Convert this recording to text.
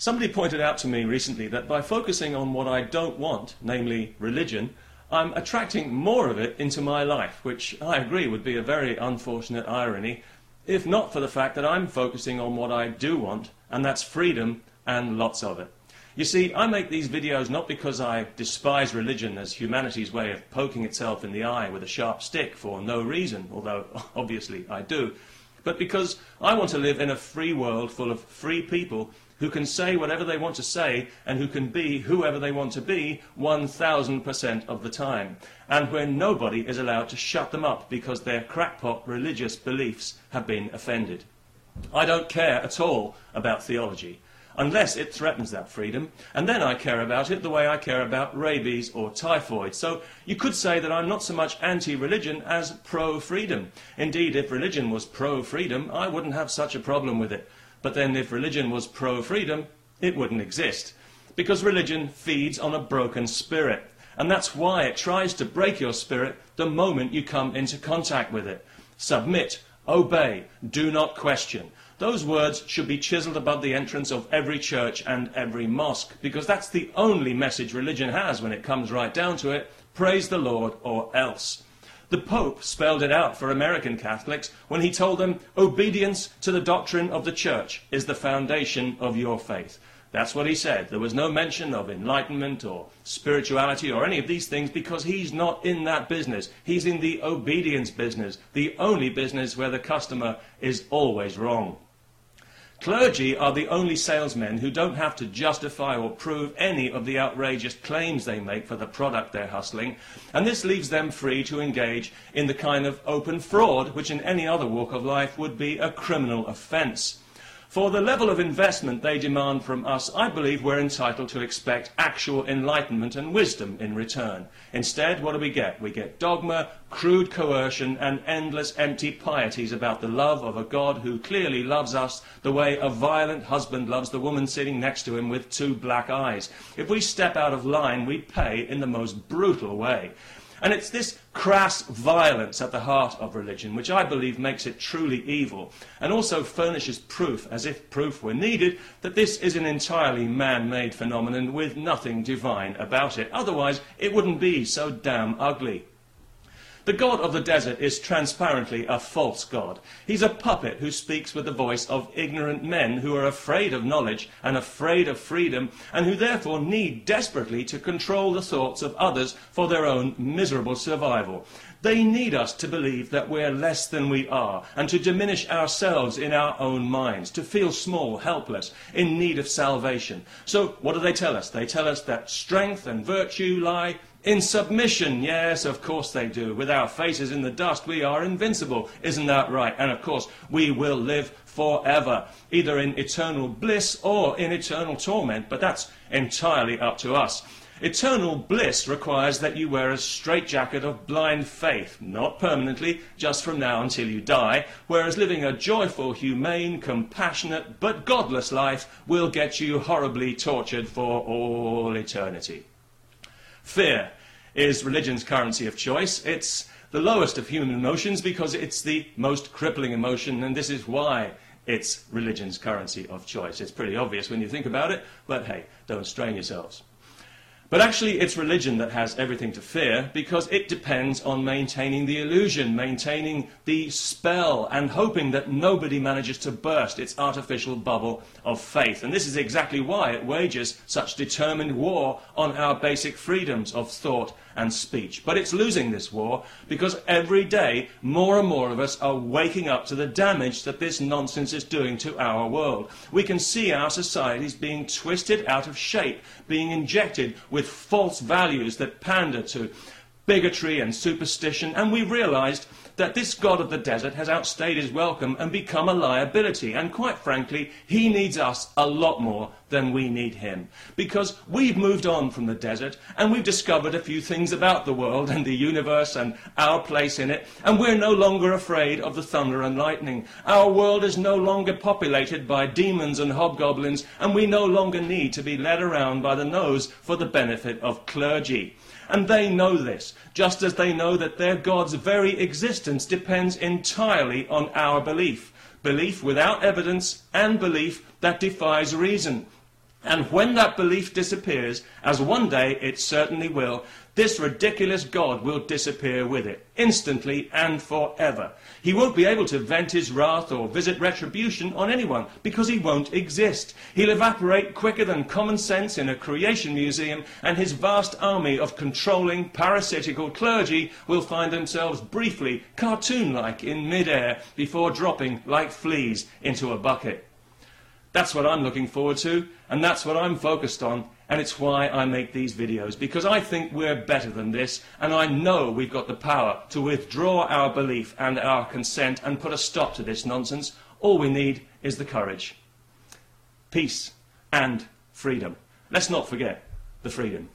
Somebody pointed out to me recently that by focusing on what I don't want, namely religion, I'm attracting more of it into my life, which I agree would be a very unfortunate irony, if not for the fact that I'm focusing on what I do want, and that's freedom and lots of it. You see, I make these videos not because I despise religion as humanity's way of poking itself in the eye with a sharp stick for no reason, although obviously I do, but because I want to live in a free world full of free people who can say whatever they want to say and who can be whoever they want to be 1000% of the time, and where nobody is allowed to shut them up because their crackpot religious beliefs have been offended. I don't care at all about theology unless it threatens that freedom. And then I care about it the way I care about rabies or typhoid. So you could say that I'm not so much anti religion as pro freedom. Indeed, if religion was pro freedom, I wouldn't have such a problem with it. But then, if religion was pro freedom, it wouldn't exist. Because religion feeds on a broken spirit. And that's why it tries to break your spirit the moment you come into contact with it. Submit, obey, do not question. Those words should be chiseled above the entrance of every church and every mosque, because that's the only message religion has when it comes right down to it praise the Lord or else. The Pope spelled it out for American Catholics when he told them obedience to the doctrine of the church is the foundation of your faith. That's what he said. There was no mention of enlightenment or spirituality or any of these things because he's not in that business. He's in the obedience business, the only business where the customer is always wrong. Clergy are the only salesmen who don't have to justify or prove any of the outrageous claims they make for the product they're hustling, and this leaves them free to engage in the kind of open fraud which in any other walk of life would be a criminal offence. For the level of investment they demand from us, I believe we're entitled to expect actual enlightenment and wisdom in return. Instead, what do we get? We get dogma, crude coercion, and endless empty pieties about the love of a God who clearly loves us the way a violent husband loves the woman sitting next to him with two black eyes. If we step out of line, we pay in the most brutal way. And it's this crass violence at the heart of religion which I believe makes it truly evil, and also furnishes proof, as if proof were needed, that this is an entirely man made phenomenon with nothing divine about it. Otherwise, it wouldn't be so damn ugly. The God of the desert is transparently a false God. He's a puppet who speaks with the voice of ignorant men who are afraid of knowledge and afraid of freedom, and who therefore need desperately to control the thoughts of others for their own miserable survival. They need us to believe that we're less than we are, and to diminish ourselves in our own minds, to feel small, helpless, in need of salvation. So, what do they tell us? They tell us that strength and virtue lie in submission, yes, of course they do. With our faces in the dust, we are invincible. Isn't that right? And of course, we will live forever, either in eternal bliss or in eternal torment, but that's entirely up to us. Eternal bliss requires that you wear a straitjacket of blind faith, not permanently, just from now until you die, whereas living a joyful, humane, compassionate, but godless life will get you horribly tortured for all eternity. Fear is religion's currency of choice. It's the lowest of human emotions because it's the most crippling emotion, and this is why it's religion's currency of choice. It's pretty obvious when you think about it, but hey, don't strain yourselves. But actually, it's religion that has everything to fear because it depends on maintaining the illusion, maintaining the spell, and hoping that nobody manages to burst its artificial bubble of faith. And this is exactly why it wages such determined war on our basic freedoms of thought and speech. But it's losing this war because every day more and more of us are waking up to the damage that this nonsense is doing to our world. We can see our societies being twisted out of shape, being injected with false values that pander to bigotry and superstition, and we realized that this God of the desert has outstayed his welcome and become a liability. And quite frankly, he needs us a lot more than we need him. Because we've moved on from the desert and we've discovered a few things about the world and the universe and our place in it, and we're no longer afraid of the thunder and lightning. Our world is no longer populated by demons and hobgoblins, and we no longer need to be led around by the nose for the benefit of clergy. And they know this, just as they know that their God's very existence depends entirely on our belief. Belief without evidence and belief that defies reason. And when that belief disappears, as one day it certainly will, this ridiculous God will disappear with it, instantly and forever. He won't be able to vent his wrath or visit retribution on anyone, because he won't exist. He'll evaporate quicker than common sense in a creation museum, and his vast army of controlling, parasitical clergy will find themselves briefly, cartoon-like, in mid-air, before dropping, like fleas, into a bucket. That's what I'm looking forward to, and that's what I'm focused on, and it's why I make these videos, because I think we're better than this, and I know we've got the power to withdraw our belief and our consent and put a stop to this nonsense. All we need is the courage. Peace and freedom. Let's not forget the freedom.